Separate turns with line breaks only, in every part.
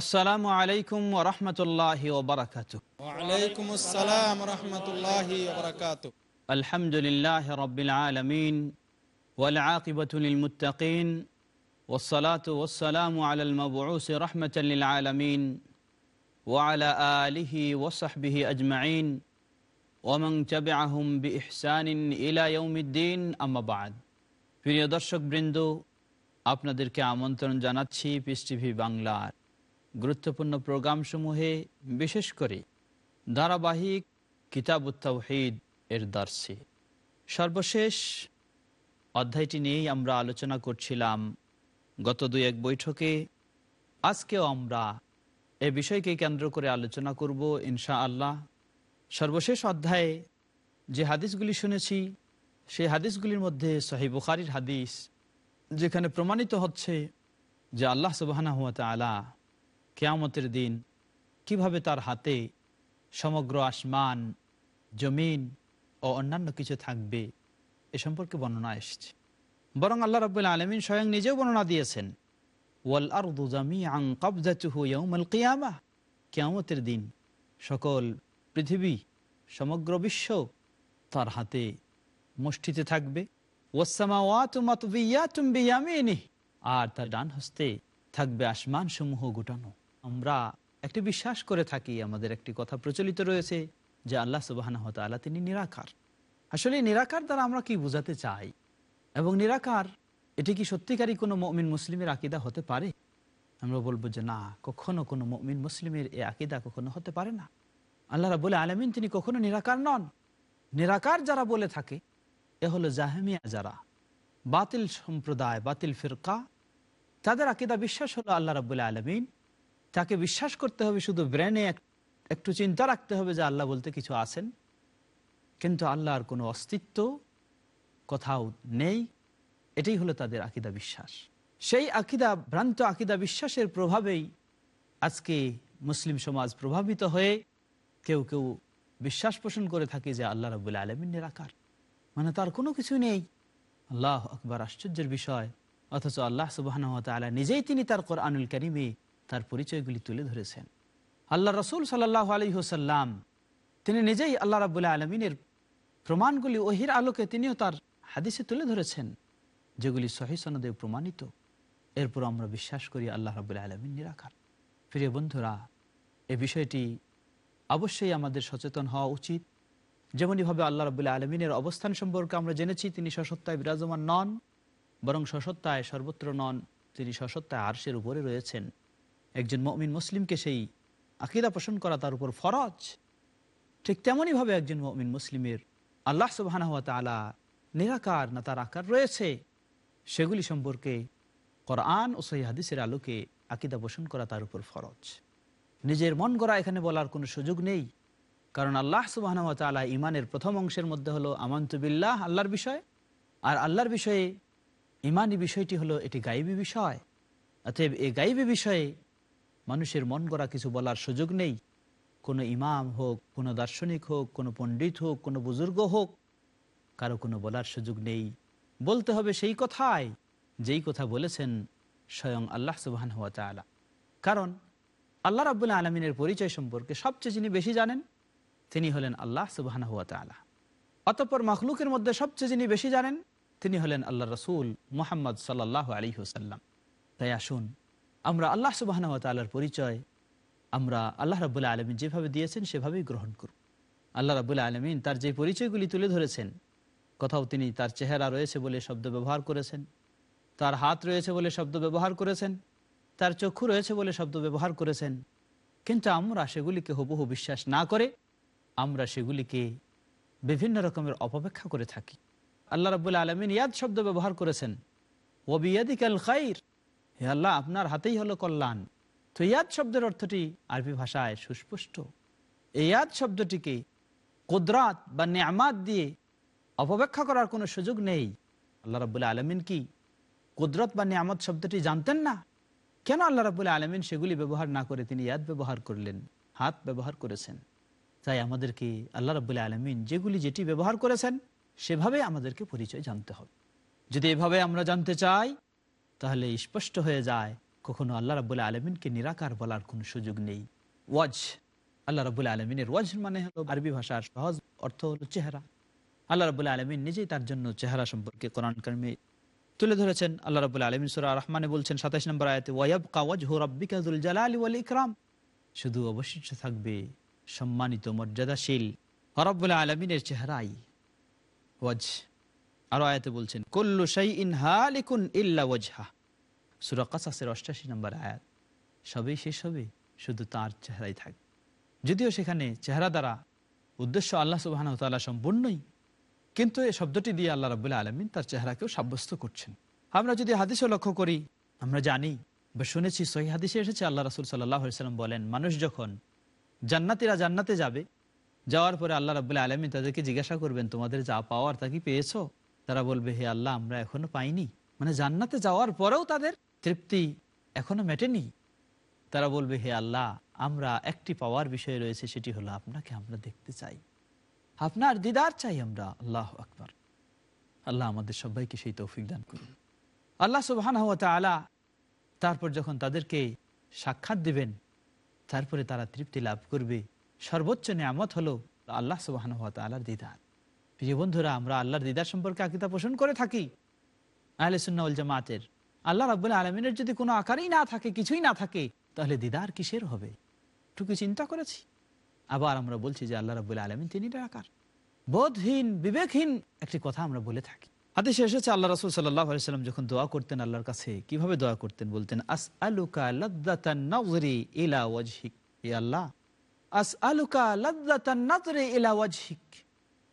আসসালামু আলাইকুম ওয়া
রাহমাতুল্লাহি ওয়া বারাকাতুহু। ওয়া
আলাইকুম আসসালাম ওয়া রাহমাতুল্লাহি ওয়া বারাকাতুহু।
আলহামদুলিল্লাহি রাব্বিল আলামিন ওয়াল আকিবাতু লিল মুত্তাকিন ওয়াস সালাতু ওয়াস সালামু আলাল মাবউউসি রাহমাতাল লিল আলামিন ওয়া আলা আলিহি ওয়া সাহবিহি আজমাইন ওয়া মান তাবিআহুম বিইহসানিন ইলা ইয়াউমিদ্দিন। আম্মা বা'দ। প্রিয় দর্শকবৃন্দ আপনাদেরকে আমন্ত্রণ জানাচ্ছি পিএস টিভি বাংলার গুরুত্বপূর্ণ প্রোগ্রামসমূহে, বিশেষ করে ধারাবাহিক কিতাব উত্তাহিদ এর দর্শে। সর্বশেষ অধ্যায়টি নিয়েই আমরা আলোচনা করছিলাম। গত দুই এক বৈঠকে। আজকেও আমরা এ বিষয়কে কেন্দ্র করে আলোচনা করব ইনশা আল্লাহ সর্বশেষ অধ্যায়ে যে হাদিসগুলি শুনেছি, সেই হাদিসগুলির মধ্যে সহি বুখারির হাদিস, যেখানে প্রমাণিত হচ্ছে যে আল্লাহ সুবাহানা হুয়াত আলা কেয়ামতের দিন কীভাবে তার হাতে সমগ্র আসমান, জমিন ও অন্যান্য কিছু থাকবে এ সম্পর্কে বর্ণনা এসছে। বরং আল্লাহ রবাহ আলমিন স্বয়ং নিজেও বর্ণনা দিয়েছেন, ওয়াল আর দুজামি আং কবজা চুহু ইয়ুমল কিয়ামা। কেয়ামতের দিন সকল পৃথিবী, সমগ্র বিশ্ব তার হাতে মুষ্টিতে থাকবে। আর তার ডান হস্তে থাকবে আসমান সমূহ গোটানো। আমরা একটি বিশ্বাস করে থাকি, আমাদের একটি কথা প্রচলিত রয়েছে যে আল্লাহ সুবাহ তিনি নিরাকার। আসলে নিরাকার দ্বারা আমরা কি বুঝাতে চাই? এবং নিরাকার, এটি কি সত্যিকারই কোনো মমিন মুসলিমের আকিদা হতে পারে? আমরা বলব যে না, কখনো কোনো মমিন মুসলিমের এ আকিদা কখনো হতে পারে না। আল্লাহরা বলে আলমিন তিনি কখনো নিরাকার নন। নিরাকার যারা বলে থাকে, এ হলো জাহেমিয়া যারা। বাতিল সম্প্রদায়, বাতিল ফিরকা, তাদের আকিদা বিশ্বাস হলো আল্লাহ রাবুল্লাহ আলমিন তাকে বিশ্বাস করতে হবে, শুধু ব্রেনে একটু চিন্তা রাখতে হবে যে আল্লাহ বলতে কিছু আছেন। কিন্তু আল্লাহর কোনো অস্তিত্ব কোথাও নেই। এটাই হলো তাদের আকিদা বিশ্বাস। সেই আকিদা, ভ্রান্ত আকিদা বিশ্বাসের প্রভাবেই আজকে মুসলিম সমাজ প্রভাবিত হয়ে কেউ কেউ বিশ্বাস পোষণ করে থাকে যে আল্লাহ রবুল্লা আলমিন নিরাকার। মানে তার কোনো কিছু নেই। আল্লাহ আকবর, আশ্চর্যের বিষয়। অথচ আল্লাহ সুবাহ নিজেই তিনি তার কোরআনুল করিমে তার পরিচয়গুলি তুলে ধরেছেন। আল্লাহ রসুল সাল্লাহ আলী হোসাল্লাম তিনি নিজেই আল্লাহ রাবুল্লাহ আলমিনের প্রমাণগুলি ওহির আলোকে তিনিও তার হাদিসে তুলে ধরেছেন, যেগুলি সহি সনদে প্রমাণিত। এরপর আমরা বিশ্বাস করি আল্লাহ রাবুল্লাহ আলমিন নিরাকার প্রিয় বন্ধুরা, এ বিষয়টি অবশ্যই আমাদের সচেতন হওয়া উচিত। যেমনইভাবে আল্লাহ রাবুল্লাহ আলমিনের অবস্থান সম্পর্কে আমরা জেনেছি, তিনি সশত্তায় বিরাজমান নন, বরং সশত্তায় সর্বত্র নন, তিনি সশত্তায় আরশের উপরে রয়েছেন। একজন মমিন মুসলিমকে সেই আকিদা পোষণ করা তার উপর ফরজ। ঠিক তেমনইভাবে একজন মমিন মুসলিমের আল্লাহ সুবাহ তালা নিরাকার না তার আকার রয়েছে, সেগুলি সম্পর্কে কোরআন ও সহি হাদিসের আলোকে আকিদা পোষণ করা তার উপর ফরজ। নিজের মন গড়া এখানে বলার কোনো সুযোগ নেই, কারণ আল্লাহ সুবাহ তালা ইমানের প্রথম অংশের মধ্যে হলো আমান্তবিল্লাহ আল্লাহর বিষয়, আর আল্লাহর বিষয়ে ইমানি বিষয়টি হলো এটি গাইবী বিষয়। অতএব এই গাইবী বিষয়ে মানুষের মন গড়া কিছু বলার সুযোগ নেই। কোনো ইমাম হোক, কোনো দার্শনিক হোক, কোনো পণ্ডিত হোক, কোনো বুজুর্গ হোক, কারও কোনো বলার সুযোগ নেই। বলতে হবে সেই কথাই, যেই কথা বলেছেন স্বয়ং আল্লাহ সুবাহান হাত তালা কারণ আল্লাহ রাবুল্লাহ আলমিনের পরিচয় সম্পর্কে সবচেয়ে যিনি বেশি জানেন, তিনি হলেন আল্লাহ সুবাহান হুয়া তালা অতঃপর মখলুকের মধ্যে সবচেয়ে যিনি বেশি জানেন, তিনি হলেন আল্লাহ রসুল মোহাম্মদ সাল্লাহ আলী হুসাল্লাম তাই আসুন আমরা আল্লাহ তাল্লার পরিচয়, আমরা আল্লাহ রাবুল্লাহ আলমিন যেভাবে দিয়েছেন সেভাবেই গ্রহণ করব আল্লাহ রাবুল্লাহ আলমিন তার যে পরিচয়গুলি তুলে ধরেছেন, কোথাও তিনি তার চেহারা রয়েছে বলে শব্দ ব্যবহার করেছেন, তার হাত রয়েছে বলে শব্দ ব্যবহার করেছেন, তার চক্ষু রয়েছে বলে শব্দ ব্যবহার করেছেন, কিন্তু আমরা সেগুলিকে হুবহু বিশ্বাস না করে আমরা সেগুলিকে বিভিন্ন রকমের অপব্যাখ্যা করে থাকি। আল্লাহ রাবুল্লাহ আলমিন ইয়াদ শব্দ ব্যবহার করেছেন ওবিয়াদিকাল খাইর হে আল্লাহ, আপনার হাতেই হলো কল্যাণ। তো ইয়াদ শব্দের অর্থটি আরবি ভাষায় সুস্পষ্ট। ইয়াদ শব্দটিকে কুদরাত বা নিয়ামাত দিয়ে অপব্যাখ্যা করার কোনো সুযোগ নেই। আল্লাহ রাবুল্লাহ আলমিন কি কুদরত বা নিয়ামত শব্দটি জানতেন না? কেন আল্লাহ রাবুল্লাহ আলমিন সেগুলি ব্যবহার না করে তিনি ইয়াদ ব্যবহার করলেন, হাত ব্যবহার করেছেন? তাই আমাদেরকে আল্লাহ রাবুল্লাহ আলমিন যেগুলি যেটি ব্যবহার করেছেন, সেভাবে আমাদেরকে পরিচয় জানতে হবে। যদি এভাবে আমরা জানতে চাই তাহলে স্পষ্ট হয়ে যায়, কখনো আল্লাহ রাবুল্লাহ আলমিনকে নিরাকার বলার কোনো সুযোগ নেই। ওয়াজ, আল্লাহ রাবুল্লাহ আলমিনের ওয়াজ মানে হলো আরবি ভাষার সহজ অর্থ হলো চেহারা। আল্লাহ রাবুল্লাহ আলমিন নিজেই তার জন্য চেহারা সম্পর্কে কোরআন কর্মে তুলে ধরেছেন। আল্লাহ রাবুল্লাহ আলমিন সুরা রহমানে বলছেন সাতাশ নম্বর আয়তে ওয়াব কাওয়াজ হো রব্বিকাজুল ওয়াল ইকরাম। শুধু অবশিষ্ট থাকবে সম্মানিত মর্যাদাশীল হরব্বুল্লাহ আলমিনের চেহারাই। ওয়াজ আরও আয়াতে বলছেন, কল্লু ইন হালিকুন ইল্লা ওয়াজহা। অষ্টাশি নম্বর আয়াত, সবই শেষ হবে, শুধু তার চেহারাই থাকবে যদিও সেখানে চেহারা দ্বারা উদ্দেশ্য আল্লাহ সুবাহ তাল্লাহ সম্পূর্ণই, কিন্তু এই শব্দটি দিয়ে আল্লাহ রাবুল্লাহ আলমিন তার চেহারাকেও সাব্যস্ত করছেন। আমরা যদি হাদিসও লক্ষ্য করি, আমরা জানি বা শুনেছি, সহি হাদিসে এসেছে, আল্লাহ রাসুল সাল্লাহ সাল্লাম বলেন, মানুষ যখন জান্নাতিরা জান্নাতে যাবে, যাওয়ার পরে আল্লাহ রাবুল্লাহ আলমিন তাদেরকে জিজ্ঞাসা করবেন, তোমাদের যা পাওয়ার তা কি পেয়েছ? তারা বলবে, হে আল্লাহ, আমরা এখনও পাইনি। মানে জান্নাতে যাওয়ার পরেও তাদের তৃপ্তি এখনও মেটেনি। তারা বলবে, হে আল্লাহ, আমরা একটি পাওয়ার বিষয় রয়েছে, সেটি হলো আপনাকে আমরা দেখতে চাই। আপনার দিদার চাই আমরা। আল্লাহ আকবর। আল্লাহ আমাদের সবাইকে সেই তৌফিক দান করুন। আল্লাহ সুবাহ তারপর যখন তাদেরকে সাক্ষাৎ দিবেন, তারপরে তারা তৃপ্তি লাভ করবে। সর্বোচ্চ নিয়ামত হলো আল্লাহ সুবাহ আল্লাহর দিদার। প্রিয় বন্ধুরা, আমরা আল্লাহর দিদার সম্পর্কে আকিতা পোষণ করে থাকি। আহলে সুন্নাউল জামাতের। আল্লাহ রাবুল্লাহ আলমিনের যদি কোনো আকারই না থাকে, কিছুই না থাকে, তাহলে দিদার কিসের হবে? টুকু চিন্তা করেছি। আবার আমরা বলছি যে আল্লাহ রাবুল্লাহ আলমিন তিনি আকার। বোধহীন, বিবেকহীন একটি কথা আমরা বলে থাকি। হাদিসে এসেছে, আল্লাহ রাসুল সাল্লাহ যখন দোয়া করতেন আল্লাহর কাছে, কীভাবে দোয়া করতেন? বলতেন আস আলুকা লদ্দাতান নজরি ইলা ওয়াজহিক। আল্লাহ আস আলুকা লদ্দাতান নজরি ইলা ওয়াজহিক।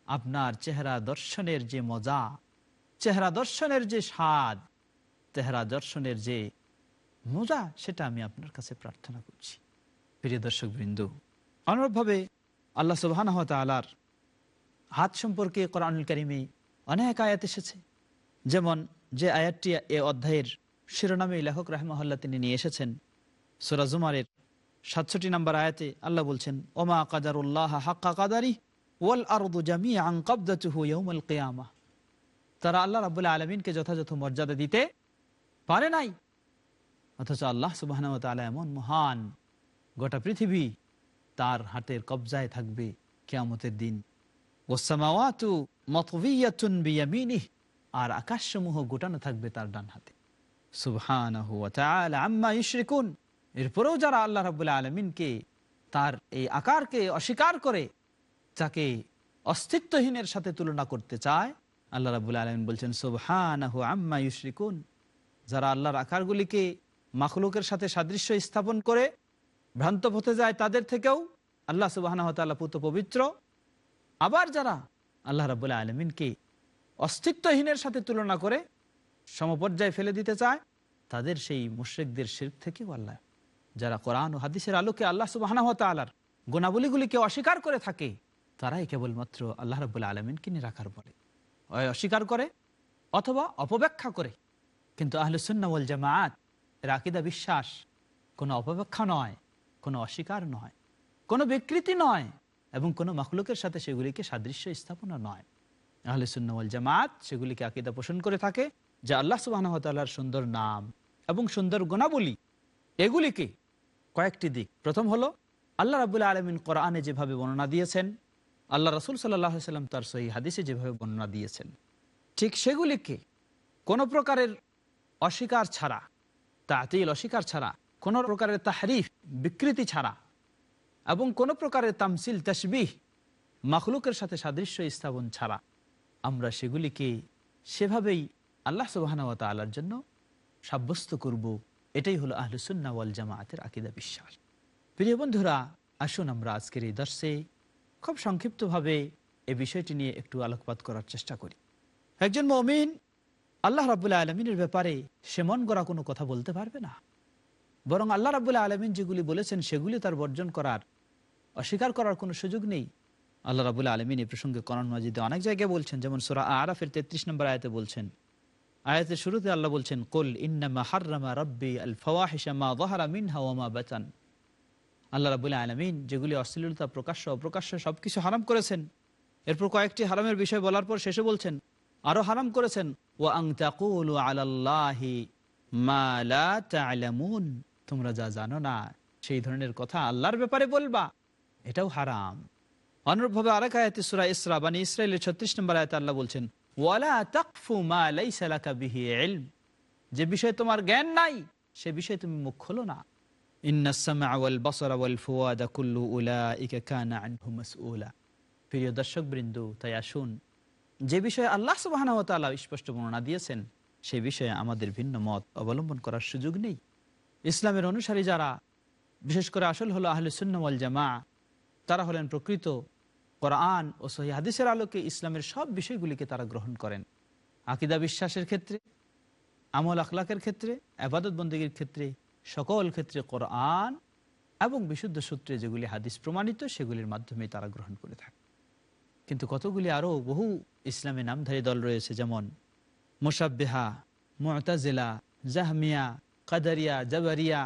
আপনার চেহারা দর্শনের যে মজা, চেহারা দর্শনের যে স্বাদ, চেহারা দর্শনের যে মজা, সেটা আমি আপনার কাছে প্রার্থনা করছি। প্রিয় দর্শক বৃন্দ অনুরূপভাবে আল্লাহ সুবাহান হাত সম্পর্কে কোরআনুল করিমে অনেক আয়াত এসেছে। যেমন যে আয়াতটি এ অধ্যায়ের শিরোনামে লেখক রাহমাল্লাহ তিনি নিয়ে এসেছেন সুরাজুমারের সাতষট্টি নম্বর আয়াতে আল্লাহ বলছেন, ওমা কাদারুল্লাহ হাক্কা কাদারি ওয়াল আরদু জামি আং কবদাতুহু ইয়াউমাল কিয়ামা। তারা আল্লাহ রাবুল্লাহ আলমিনকে যথাযথ মর্যাদা দিতে পারে নাই। অথচ আল্লাহ সুবাহ এমন মহান গোটা পৃথিবী তার হাতের কবজায় থাকবে কেয়ামতের দিন। ওসামাওয়াতু মতবিয়াতুন বিয়ামিনিহ, আর আকাশসমূহ গোটানো থাকবে তার ডান হাতে। তাআলা আম্মা ইউশরিকুন। এরপরেও যারা আল্লাহ রাব্বুল আলামিনকে তার এই আকারকে অস্বীকার করে যাকে অস্তিত্বহীনের সাথে তুলনা করতে চায়, আল্লাহ রাবুল আলমিন বলছেন, সুবহানাহু আম্মা ইউশরিকুন। যারা আল্লাহর আকারগুলিকে মাখলুকের সাথে সাদৃশ্য স্থাপন করে ভ্রান্ত পথে যায়, তাদের থেকেও আল্লাহ সুবাহ পুত পবিত্র। আবার যারা আল্লাহ রাবুল্লাহ আলমিনকে অস্তিত্বহীনের সাথে তুলনা করে সমপর্যায়ে ফেলে দিতে চায়, তাদের সেই মুশ্রিকদের শির থেকেও আল্লাহ, যারা কোরআন ও হাদিসের আলোকে আল্লাহ সুবাহ গুণাবলীগুলিকে অস্বীকার করে থাকে তারাই কেবলমাত্র আল্লাহ রবুল্লা আলমিনকে নিরাকার বলে। অস্বীকার করে অথবা অপব্যাখ্যা করে। কিন্তু আহলুসুন্নাওয়াল জামায়াত এর আকিদা বিশ্বাস কোনো অপব্যাখ্যা নয়, কোনো অস্বীকার নয়, কোনো বিকৃতি নয় এবং কোনো মখলুকের সাথে সেগুলিকে সাদৃশ্য স্থাপনা নয়। আহলে সুন্নাওয়াল জামাত সেগুলিকে আকিদা পোষণ করে থাকে যে আল্লাহ সুবাহর সুন্দর নাম এবং সুন্দর গুণাবলী এগুলিকে কয়েকটি দিক। প্রথম হলো, আল্লাহ রাবুল্লাহ আলমিন কোরআনে যেভাবে বর্ণনা দিয়েছেন আল্লাহ রসুল সাল্লাহ সাল্লাম তার সহি হাদিসে যেভাবে বর্ণনা দিয়েছেন, ঠিক সেগুলিকে কোনো প্রকারের অস্বীকার ছাড়া, তাতিল অস্বীকার ছাড়া, কোনো প্রকারের তাহরিফ, বিকৃতি ছাড়া এবং কোনো প্রকারের তামসিল তসবিহ মখলুকের সাথে সাদৃশ্য স্থাপন ছাড়া আমরা সেগুলিকে সেভাবেই আল্লাহ সুবাহানওয়া তালার জন্য সাব্যস্ত করব। এটাই হলো আহলুসুন্না ওয়াল জামায়াতের আকিদা বিশ্বাস। প্রিয় বন্ধুরা, আসুন আমরা আজকের এই দর্শে খুব সংক্ষিপ্তভাবে এই বিষয়টি নিয়ে একটু আলোকপাত করার চেষ্টা করি। একজন মমিন আল্লাহ রাবুল্লাহ আলমিনের ব্যাপারে সে মন গড়া কোনো কথা বলতে পারবে না। বরং আল্লাহ রাবুল্লাহ আলমিন যেগুলি বলেছেন সেগুলি তার বর্জন করার, অস্বীকার করার কোনো সুযোগ নেই। আল্লাহ রাবুল্লাহ আলমিন এই প্রসঙ্গে করণ মাজিদে অনেক জায়গায় বলছেন, যেমন সোরা আরাফের তেত্রিশ নম্বর আয়তে বলছেন। আয়াতের শুরুতে আল্লাহ বলছেন, কুল ইন্নামা হার্রামা রব্বি আল ফওয়াহিসামা ওয়াহারা মিনহা ওয়ামা বাচান আল্লাহ রাবুল্লাহ আলমিন যেগুলি অশ্লীলতা, প্রকাশ্য, অপ্রকাশ্য সবকিছু হারাম করেছেন। এরপর কয়েকটি হারামের বিষয় বলার পর শেষে বলছেন, আরও হারাম করেছেন ও আং তা'লামুন। তোমরা যা জানো না, সেই ধরনের কথা আল্লাহর ব্যাপারে বলবা, এটাও হারাম। অনুরূপভাবে আরেক আয়াতে সূরা ইসরা ইসরাইলের 36 নম্বর আয়াতে আল্লাহ বলছেন যে বিষয়ে তোমার জ্ঞান নাই, সে বিষয়ে তুমি মুখ খোলো না। প্রিয় যে বিষয়ে আল্লাহ তাআলা স্পষ্ট বর্ণনা দিয়েছেন, সে বিষয়ে আমাদের ভিন্ন মত অবলম্বন করার সুযোগ নেই। ইসলামের অনুসারী যারা, বিশেষ করে আসল হলো আহলে সুন্নওয়াল জামা তারা হলেন প্রকৃত কোরআন ও সহি হাদিসের আলোকে ইসলামের সব বিষয়গুলিকে তারা গ্রহণ করেন। আকিদা বিশ্বাসের ক্ষেত্রে, আমল আখলাকের ক্ষেত্রে আবাদত বন্দীগীর ক্ষেত্রে সকল ক্ষেত্রে কোরআন এবং বিশুদ্ধ সূত্রে যেগুলি হাদিস প্রমাণিত, সেগুলির মাধ্যমে তারা গ্রহণ করে থাকে। কিন্তু কতগুলি আরও বহু ইসলামী নামধারী দল রয়েছে, যেমন মোসাব্বেহা মতাজেলা, জাহমিয়া, কাদারিয়া, জাবারিয়া,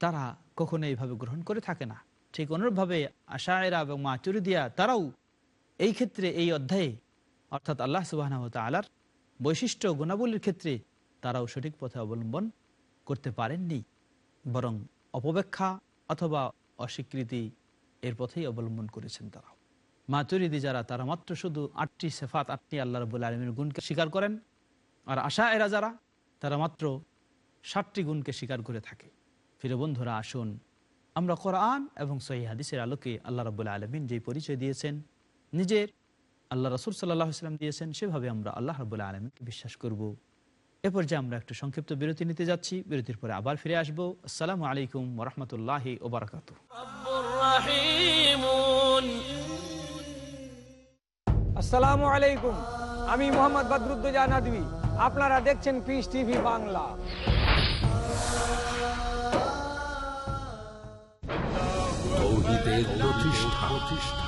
তারা কখনো এইভাবে গ্রহণ করে থাকে না। ঠিক অনুরূপভাবে আশায়রা এবং মাচুরিদিয়া তারাও এই ক্ষেত্রে এই অধ্যায়ে, অর্থাৎ আল্লাহ সুবাহ আলার বৈশিষ্ট্য গুণাবলীর ক্ষেত্রে তারাও সঠিক পথে অবলম্বন করতে পারেননি। বরং অপব্যাখ্যা অথবা অস্বীকৃতি এর পথেই অবলম্বন করেছেন তারাও মাতুরিদি যারা, তারা মাত্র শুধু আটটি সেফাত, আটটি আল্লাহ রবুল্লা আলমীর গুণকে স্বীকার করেন। আর আশা এরা যারা, তারা মাত্র ষাটটি গুণকে স্বীকার করে থাকে। ফিরে বন্ধুরা, আসুন আমরা কোরআন এবং সহি হাদিসের আলোকে আল্লাহ রবুল্লা আলমিন যেই পরিচয় দিয়েছেন, নিজের আল্লাহ রসুল সাল্লাহ ইসলাম দিয়েছেন, সেভাবে আমরা আল্লাহ রবুল্লা আলমিনকে বিশ্বাস করব। এ পর্যায়ে আমরা একটু সংক্ষিপ্ত বিরতি নিতে যাচ্ছি। বিরতির পরে আবার ফিরে আসব। আসসালামু আলাইকুম রহমতুল্লাহ ওবরাকাত।
আসসালামু আলাইকুম। আমি মোহাম্মদ বদরুদ্দোজা নাদবি। আপনারা দেখছেন পিস টিভি বাংলা।
প্রতিষ্ঠা।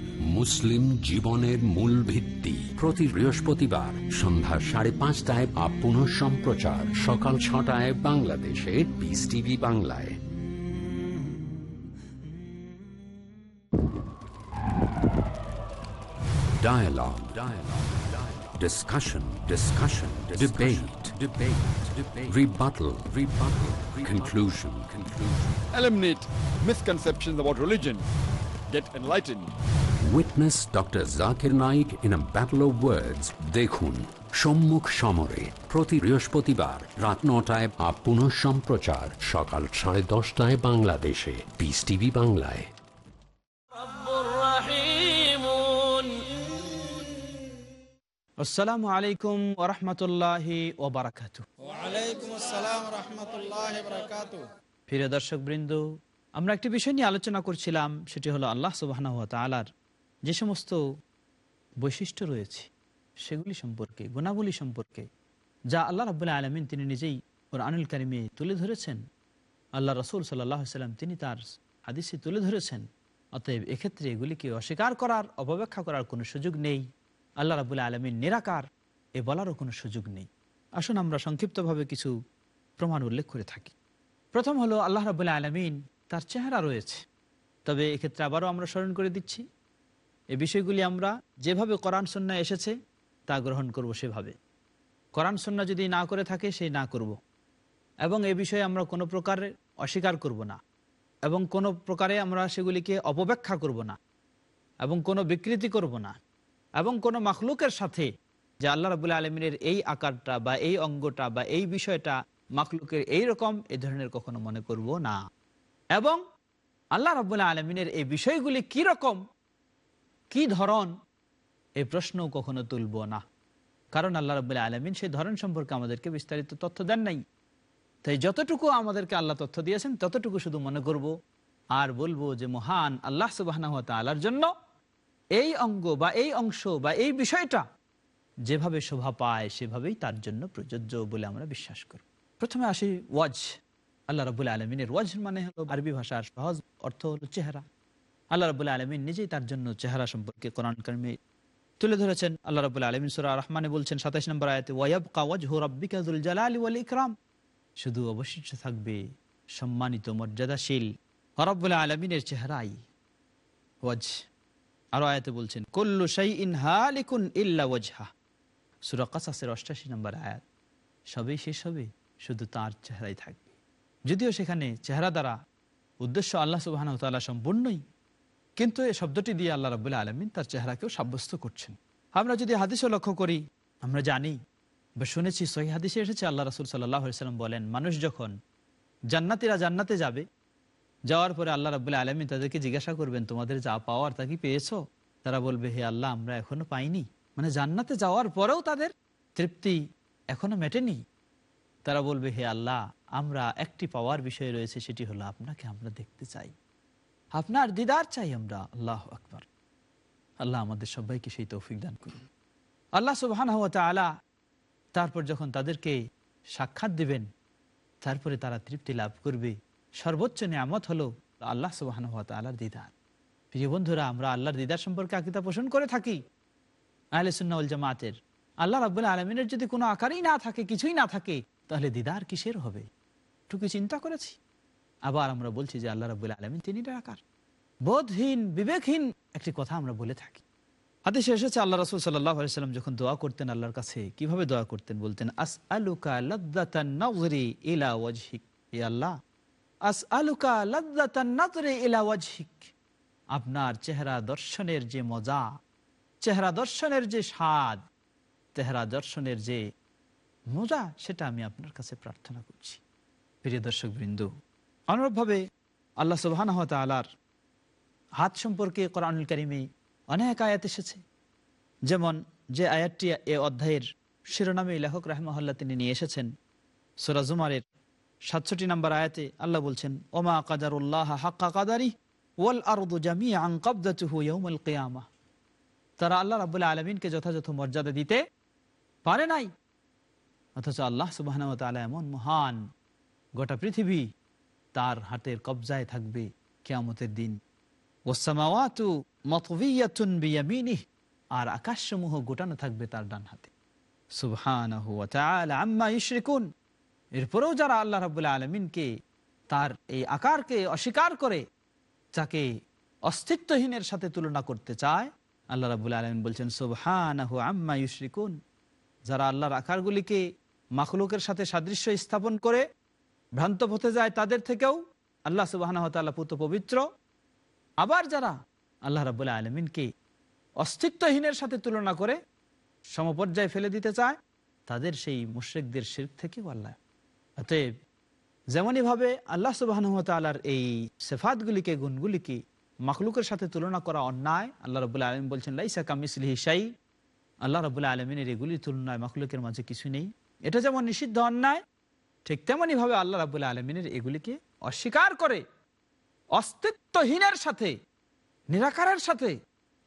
মুসলিম জীবনের মূল ভিত্তি প্রতি বৃহস্পতিবার সন্ধ্যা সাড়ে পাঁচটায় বা পুনঃ সম্প্রচার সকাল ছটায় বাংলাদেশে পিস টিভি বাংলায় Dialogue. Dialogue. Dialogue. Discussion. Discussion. Debate. Debate. Debate. Rebuttal. Rebuttal. Rebuttal. Conclusion. Conclusion.
Eliminate misconceptions about religion. Get enlightened.
Witness doctor Zakir Naik in a battle of words দেখুন সম্মুখ সমরে প্রতি বৃহস্পতিবার রাত নটায় বা পুনঃ সম্প্রচার সকাল সাড়ে দশটায় বাংলাদেশে পিস টিভি বাংলায়
আসসালামু আলাইকুম ওরহমতুল্লাহি প্রিয় দর্শক বৃন্দ আমরা একটি বিষয় নিয়ে আলোচনা করছিলাম সেটি হলো আল্লাহ সুবাহ তালার যে সমস্ত বৈশিষ্ট্য রয়েছে, সেগুলি সম্পর্কে, গুণাবলী সম্পর্কে, যা আল্লাহ রাবুল্লাহ আলমিন তিনি নিজেই ওর আনুল কারিমে তুলে ধরেছেন, আল্লাহ রসুল সাল্লাহ সাল্লাম তিনি তার হাদিসে তুলে ধরেছেন, অতএব এক্ষেত্রে এগুলিকে অস্বীকার করার, অপব্যাখ্যা করার কোনো সুযোগ নেই, আল্লাহ রাবুল্লাহ আলমিন নিরাকার, এ বলারও কোনো সুযোগ নেই। আসুন আমরা সংক্ষিপ্তভাবে কিছু প্রমাণ উল্লেখ করে থাকি। প্রথম হলো, আল্লাহ রাবুল্লাহ আলমিন তার চেহারা রয়েছে, তবে এক্ষেত্রে আবারও আমরা স্মরণ করে দিচ্ছি এই বিষয়গুলি আমরা যেভাবে কোরআন সন্না এসেছে তা গ্রহণ করব সেভাবে। কোরআন সন্না যদি না করে থাকে, সেই না করব। এবং এ বিষয়ে আমরা কোনো প্রকারে অস্বীকার করব না। এবং কোনো প্রকারে আমরা সেগুলিকে অপব্যাখ্যা করব না। এবং কোনো বিকৃতি করব না। এবং কোনো মাখলুকের সাথে যে আল্লাহ রাবুল্লাহ আলমিনের এই আকারটা বা এই অঙ্গটা বা এই বিষয়টা মাখলুকের এই রকম, এ ধরনের কখনো মনে করব না। এবং আল্লাহ রাবুল্লাহ আলমিনের এই বিষয়গুলি কি রকম কি ধরন? এই প্রশ্নও কখনো তুলব না। কারণ আল্লাহ রাবুল্লাহ আলমিন সেই ধরন সম্পর্কে আমাদেরকে বিস্তারিত তথ্য দেন নাই। তাই যতটুকু আমাদেরকে আল্লাহ তথ্য দিয়েছেন, ততটুকু শুধু মনে করব আর বলব যে মহান আল্লাহ সুবাহ তালার জন্য এই অঙ্গ বা এই অংশ বা এই বিষয়টা যেভাবে শোভা পায়, সেভাবেই তার জন্য প্রযোজ্য বলে আমরা বিশ্বাস করি। প্রথমে আসি ওয়াজ। আল্লাহ রবুল আলমিনের ওয়াজ মানে হলো আরবি ভাষার সহজ অর্থ হলো চেহারা। আল্লাহ রবুল্লা আলমিন নিজেই তার জন্য চেহারা সম্পর্কে কোরআন কর্মে তুলে ধরেছেন। আল্লাহ রবুল্লা আলমিন সুরা রহমানে বলছেন, সাতাইশ নম্বর আয়তে ওয়াব কাওয়াজ হু রব্বিকাজুল জালালি ওয়াল ইকরাম। শুধু অবশিষ্ট থাকবে সম্মানিত, মর্যাদাশীল। হরব্বুল্লাহ আলমিনের চেহারাই ওয়াজ। আরও আয়াতে বলছেন, কল্লু শাই ইন হালিকুন ইল্লা ওয়াজহা। সুরা কাসাসের অষ্টাশি নম্বর আয়াত, সবই শেষ হবে, শুধু তার চেহারাই থাকবে। যদিও সেখানে চেহারা দ্বারা উদ্দেশ্য আল্লাহ সুবাহ সম্পূর্ণই কিন্তু এই শব্দটি দিয়ে আল্লাহ রাবুল্লাহ আলমিন তার চেহারাকেও সাব্যস্ত করছেন। আমরা যদি হাদিসও লক্ষ্য করি, আমরা জানি বা শুনেছি, সহি হাদিসে এসেছে, আল্লাহ রসুল সাল্লাহ সাল্লাম বলেন, মানুষ যখন জান্নাতিরা জান্নাতে যাবে, যাওয়ার পরে আল্লাহ রাবুল্লাহ আলমিন তাদেরকে জিজ্ঞাসা করবেন, তোমাদের যা পাওয়ার তা কি পেয়েছ? তারা বলবে, হে আল্লাহ, আমরা এখনও পাইনি। মানে জান্নাতে যাওয়ার পরেও তাদের তৃপ্তি এখনও মেটেনি। তারা বলবে, হে আল্লাহ, আমরা একটি পাওয়ার বিষয় রয়েছে, সেটি হলো আপনাকে আমরা দেখতে চাই। আপনার দিদার চাই আমরা। আল্লাহ আকবর। আল্লাহ আমাদের সবাইকে সেই তৌফিক দান করুন। আল্লাহ সুবাহ আলা তারপর যখন তাদেরকে সাক্ষাৎ দিবেন, তারপরে তারা তৃপ্তি লাভ করবে। সর্বোচ্চ নিয়ামত হলো আল্লাহ সুবাহ আল্লাহর দিদার। প্রিয় বন্ধুরা, আমরা আল্লাহর দিদার সম্পর্কে আকিতা পোষণ করে থাকি। আহলে সুন্নাউল জামাতের। আল্লাহ রাবুল্লাহ আলমিনের যদি কোনো আকারই না থাকে, কিছুই না থাকে, তাহলে দিদার কিসের হবে? টুকু চিন্তা করেছি? আবার আমরা বলছি যে আল্লাহ রাবুল্লাহ আলমিন তিনি আকার বোধহীন, বিবেকহীন একটি কথা আমরা বলে থাকি। হাতে এসেছে, আল্লাহ রসুল সাল্লাম যখন দোয়া করতেন আল্লাহর কাছে, কীভাবে দোয়া করতেন? বলতেন আস আলুকা আল্লাহ আস আলুকা আপনার চেহারা দর্শনের যে মজা, চেহারা দর্শনের যে স্বাদ, চেহারা দর্শনের যে মজা, সেটা আমি আপনার কাছে প্রার্থনা করছি। প্রিয় দর্শক বৃন্দ অনুরূপভাবে আল্লাহ সুবাহ তালার হাত সম্পর্কে কোরআনুল কারিমে অনেক আয়াত এসেছে। যেমন যে আয়াতটি এ অধ্যায়ের শিরোনামে লেখক রাহমহল্লা তিনি নিয়ে এসেছেন সুরাজুমারের সাতষট্টি নম্বর আয়াতে আল্লাহ বলছেন, ওমা কাদারুল্লাহ হাক্কা কাদারি ওয়াল আরদু জামি আং কবদাতুহু ইয়াউমুল কিয়ামা। তারা আল্লাহ রাবুল্লাহ আলমিনকে যথাযথ মর্যাদা দিতে পারে নাই। অথচ আল্লাহ সুবাহ এমন মহান গোটা পৃথিবী তার হাতের কবজায় থাকবে কেয়ামতের দিন। ওসামাওয়াতু মতবিয়াতুন বিয়ামিনিহ, আর আকাশসমূহ গোটানো থাকবে তার ডান হাতে। ইউশরিকুন। এরপরেও যারা আল্লাহ রাব্বুল আলামিনকে তার এই আকারকে অস্বীকার করে, যাকে অস্তিত্বহীনের সাথে তুলনা করতে চায়, আল্লাহ রাবুল আলমিন বলছেন, সুবহানাহু আম্মা ইউশরিকুন। যারা আল্লাহর আকারগুলিকে মাখলুকের সাথে সাদৃশ্য স্থাপন করে ভ্রান্ত পথে যায় তাদের থেকেও আল্লাহ সুবাহ পুত পবিত্র। আবার যারা আল্লাহ রাবুল্লাহ আলমিনকে অস্তিত্বহীনের সাথে তুলনা করে সমপর্যায়ে ফেলে দিতে চায়, তাদের সেই মুশ্রিকদের শির থেকেও আল্লাহ। অতএব যেমনইভাবে আল্লাহ সুবাহর এই সেফাতগুলিকে, গুণগুলিকে মাখলুকের সাথে তুলনা করা অন্যায়, আল্লাহ রবুল্লা আলম বলছেন, লাইসা কামিসলি হিসাই আল্লাহ রবুল্লা আলমিনের এগুলির তুলনায় মাখলুকের মাঝে কিছু নেই। এটা যেমন নিষিদ্ধ অন্যায় ঠিক তেমনই ভাবে আল্লাহ রাবুল্লাহ আলমিনের এগুলিকে অস্বীকার করে, অস্তিত্বহীনের সাথে, নিরাকারের সাথে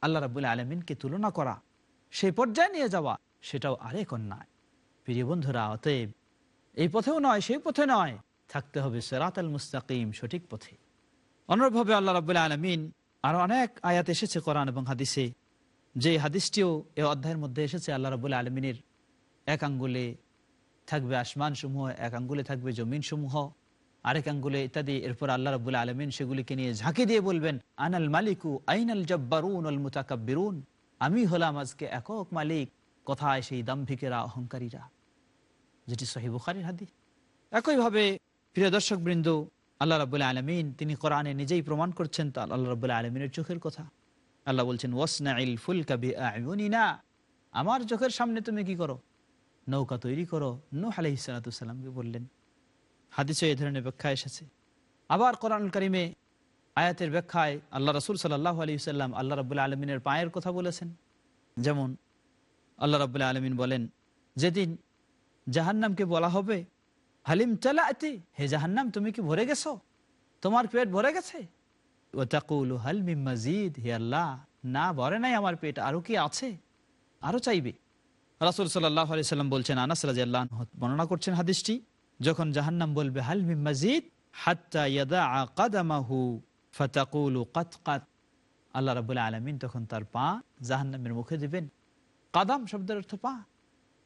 আল্লাহ রাবুল্লাহ আলমিনকে তুলনা করা, সেই পর্যায়ে নিয়ে যাওয়া, সেটাও আরেক অন্যায়। প্রিয় বন্ধুরা, অতএব এই পথেও নয়, সেই পথে নয়, থাকতে হবে সেরাত আল মুস্তাকিম, সঠিক পথে। অনুরূপভাবে আল্লাহ রাবুল্লাহ আলমিন আরও অনেক আয়াত এসেছে কোরআন এবং হাদিসে। যে হাদিসটিও এ অধ্যায়ের মধ্যে এসেছে, আল্লাহ রাবুল্লাহ আলমিনের এক আঙ্গুলে থাকবে আসমান সমূহ এক আঙ্গুলে থাকবে জমিন সমূহ আরেক আঙ্গুলে ইত্যাদি। এরপর আল্লাহ রাবুল্লাহ আলমিন সেগুলিকে নিয়ে ঝাঁকি দিয়ে বলবেন, আনাল মালিকু আইনাল জব্বারুন আল মুতাকাব্বিরুন? আমি হলাম আজকে একক মালিক, কোথায় সেই দাম্ভিকেরা, অহংকারীরা। যেটি সহি বুখারির হাদিস। একইভাবে প্রিয় দর্শক বৃন্দ আল্লাহ রাবুল্লাহ আলমিন তিনি কোরআনে নিজেই প্রমাণ করছেন, তা আল্লাহ রাবুল্লাহ আলমিনের চোখের কথা। আল্লাহ বলছেন ওয়াসনা ইল ফুল কাবি আমার চোখের সামনে তুমি কি করো? নৌকা তৈরি করো। নু আলহি সালাতামকে বললেন, হাদিসে এই ধরনের ব্যাখ্যা এসেছে। আবার কোরআন করিমে আয়াতের ব্যাখ্যায় আল্লাহ রসুল সাল্লাহ আলী সাল্লাম আল্লাহ রাবুল্লাহ আলমিনের পায়ের কথা বলেছেন। যেমন আল্লাহ রাবুল্লাহ আলমিন বলেন, যেদিন জাহান্নামকে বলা হবে, হালিম চালা আতি হে জাহান্নাম, তুমি কি ভরে গেছো? তোমার পেট ভরে গেছে? ও তাকুল হালমি মজিদ, হে আল্লাহ, না, ভরে নাই আমার পেট, আরও কি আছে? আরও চাইবে? রাসুল সাল্লাহ আলি সাল্লাম বলছেন, আনাস রাজি আল্লাহ বর্ণনা করছেন হাদিসটি, যখন জাহান্নাম বলবে হালমি মজিদ আল্লাহ আলমিন তখন তার পা জাহান্নামের মুখে কাদাম শব্দের অর্থ পা।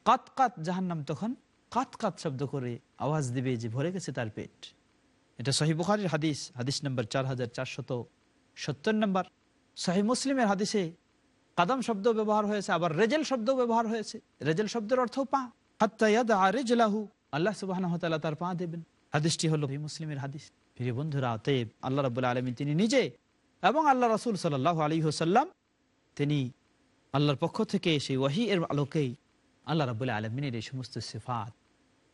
কাত কাত জাহান্নাম তখন কাত কাত শব্দ করে আওয়াজ দিবে যে ভরে গেছে তার পেট। এটা সহি বুখারির হাদিস হাদিস নম্বর চার হাজার চারশত সত্তর নম্বর। সহি মুসলিমের হাদিসে কাদাম শব্দ ব্যবহার হয়েছে, আবার রেজেল শব্দ ব্যবহার হয়েছে। রেজেল শব্দের অর্থ পা। আল্লাহ তিনি নিজে এবং আল্লাহ রসুল তিনি আল্লাহর পক্ষ থেকে সেই ওয়াহি এর আলোকেই এই সমস্ত সিফাত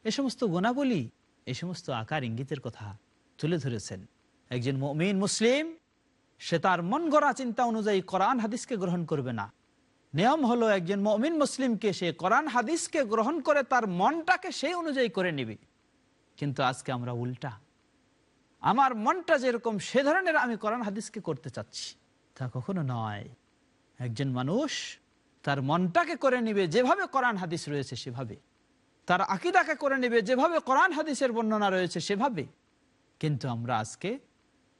এ সমস্ত গুণাবলী, এই সমস্ত আকার ইঙ্গিতের কথা তুলে ধরেছেন। একজন মমিন মুসলিম সে তার মন গড়া চিন্তা অনুযায়ী কোরআন হাদিসকে গ্রহণ করবে না। নিয়ম হলো একজন মমিন মুসলিমকে সে কোরআন হাদিসকে গ্রহণ করে তার মনটাকে সেই অনুযায়ী করে নিবে। কিন্তু আজকে আমরা উল্টা। আমার মনটা যেরকম সে ধরনের আমি কোরআন হাদিসকে করতে চাচ্ছি, তা কখনো নয়। একজন মানুষ তার মনটাকে করে নিবে, যেভাবে কোরআন হাদিস রয়েছে সেভাবে। তার আকিদাকে করে নিবে, যেভাবে কোরআন হাদিসের বর্ণনা রয়েছে সেভাবে। কিন্তু আমরা আজকে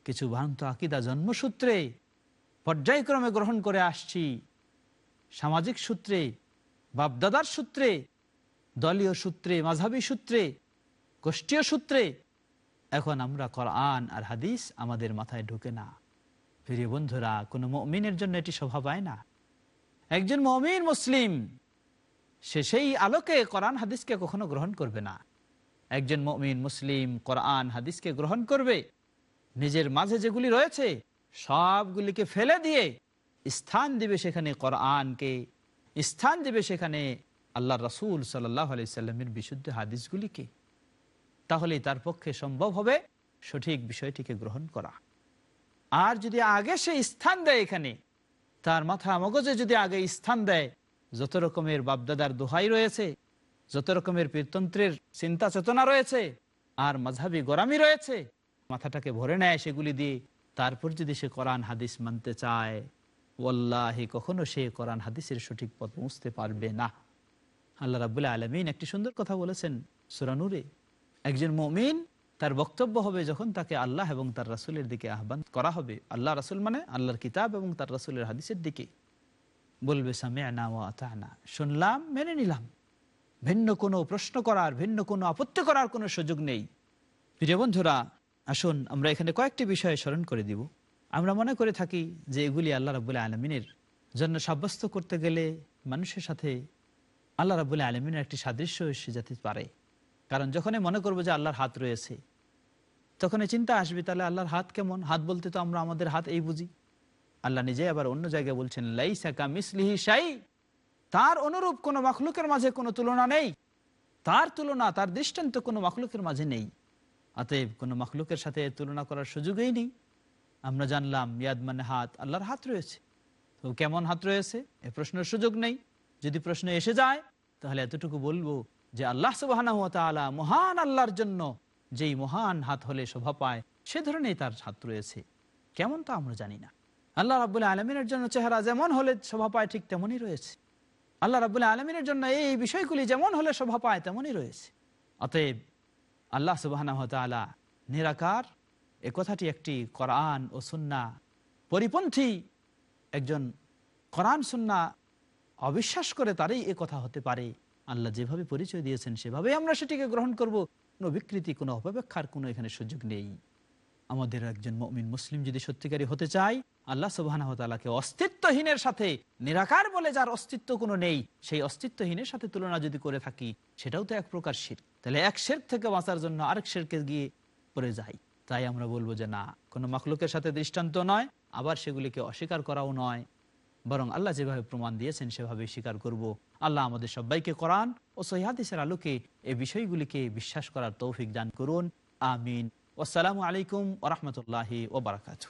কিছু ভ্রান্ত আকিদা জন্মসূত্রে পর্যায়ক্রমে গ্রহণ করে আসছি। সামাজিক সূত্রে, বাপদাদার সূত্রে, দলীয় সূত্রে, মাঝাবী সূত্রে, গোষ্ঠীয় সূত্রে। এখন আমরা কোরআন আর হাদিস আমাদের মাথায় ঢুকে না। প্রিয় বন্ধুরা, কোনো মমিনের জন্য এটি শোভা পায় না। একজন মমিন মুসলিম, সে সেই আলোকে কোরআন হাদিসকে কখনো গ্রহণ করবে না। একজন মমিন মুসলিম কোরআন হাদিসকে গ্রহণ করবে নিজের মাঝে যেগুলি রয়েছে, সবগুলিকে ফেলে দিয়ে স্থান দিবে সেখানে কোরআনকে। স্থান দিবে সেখানে আল্লাহ রসুল সাল্লাহ আলি সাল্লামের বিশুদ্ধ হাদিসগুলিকে। তাহলে তার পক্ষে সম্ভব হবে সঠিক বিষয়টিকে গ্রহণ করা। আর যদি আগে সে স্থান দেয় এখানে, তার মাথা মগজে যদি আগে স্থান দেয়, যত রকমের বাপদাদার দোহাই রয়েছে, যত রকমের পীরতন্ত্রের চিন্তা চেতনা রয়েছে, আর মাঝাবি গরামি রয়েছে মাথাটাকে ভরে নেয় সেগুলি দিয়ে, তারপর যদি সে কোরআন হাদিস মানতে চায় ওল্লাহি কখনো সে কোরআন হাদিসের সঠিক পথ পৌঁছতে পারবে না। আল্লাহ রাবুল্লাহ আলমিন একটি সুন্দর কথা বলেছেন সুরানুরে একজন মমিন, তার বক্তব্য হবে যখন তাকে আল্লাহ এবং তার রাসুলের দিকে আহ্বান করা হবে। আল্লাহ রাসুল মানে আল্লাহর কিতাব এবং তার রাসুলের হাদিসের দিকে। বলবে আতানা। শুনলাম, মেনে নিলাম। ভিন্ন কোনো প্রশ্ন করার, ভিন্ন কোনো আপত্তি করার কোনো সুযোগ নেই। প্রিয় বন্ধুরা আসুন, আমরা এখানে কয়েকটি বিষয়ে স্মরণ করে দিব। আমরা মনে করে থাকি যে এগুলি আল্লাহ রাবুল্লাহ আলমিনের জন্য সাব্যস্ত করতে গেলে মানুষের সাথে আল্লাহ রাবুল্লাহ আলমিনের একটি সাদৃশ্য এসে যেতে পারে। কারণ যখনই মনে করব যে আল্লাহর হাত রয়েছে তখন চিন্তা আসবে, তাহলে আল্লাহর হাত কেমন? হাত বলতে তো আমরা আমাদের হাত এই বুঝি। আল্লাহ নিজে আবার অন্য জায়গায় বলছেন লাইসাকা মিসলিহি সাই তার অনুরূপ কোনো মখলুকের মাঝে কোনো তুলনা নেই। তার তুলনা, তার দৃষ্টান্ত কোনো মখলুকের মাঝে নেই। অতএব কোনো মখলুকের সাথে তুলনা করার সুযোগই নেই। আমরা জানলাম, ইয়াদ মানে হাত, আল্লাহর হাত রয়েছে। তো কেমন হাত রয়েছে? এ প্রশ্নের সুযোগ নেই। যদি প্রশ্ন এসে যায়, তাহলে এতটুকু বলব যে আল্লাহ সুবাহ মহান আল্লাহর জন্য যেই মহান হাত হলে শোভা পায়, সে ধরনের তার হাত রয়েছে। কেমন তা আমরা জানি না। আল্লাহ রাবুল্লাহ আলমিনের জন্য চেহারা যেমন হলে শোভা পায়, ঠিক তেমনই রয়েছে। আল্লাহ রাবুল্লাহ আলমিনের জন্য এই বিষয়গুলি যেমন হলে শোভা পায়, তেমনই রয়েছে। অতএব আল্লাহ সুবাহ নিরাকার। এ কথাটি একটি কোরআন ও সুন্না পরিপন্থী একজন কোরআন সুন্না অবিশ্বাস করে তারই এ কথা হতে পারে। আল্লাহ যেভাবে পরিচয় দিয়েছেন সেভাবে আমরা সেটিকে গ্রহণ করব। কোনো বিকৃতি, কোনো অপব্যাখ্যার কোনো এখানে সুযোগ নেই। আমাদের একজন মমিন মুসলিম যদি সত্যিকারী হতে চায় আল্লাহ সুবাহকে অস্তিত্বহীনের সাথে নিরাকার বলে যার অস্তিত্ব কোনো নেই, সেই অস্তিত্বহীনের সাথে তুলনা যদি করে থাকি, সেটাও তো এক প্রকার শির তাহলে এক শের থেকে বাঁচার জন্য আরেক শেরকে গিয়ে পড়ে যাই। তাই আমরা বলব যে না, কোনো মখলুকের সাথে দৃষ্টান্ত নয়, আবার সেগুলিকে অস্বীকার করাও নয়। বরং আল্লাহ যেভাবে প্রমাণ দিয়েছেন সেভাবে স্বীকার করব। আল্লাহ আমাদের সবাইকে করান ও সহিহাদিসের আলোকে এই বিষয়গুলিকে বিশ্বাস করার তৌফিক দান করুন। আমিন। আসসালামু আলাইকুম ওরহমতুল্লাহি ওবরাকাতু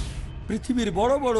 পৃথিবীর বড় বড়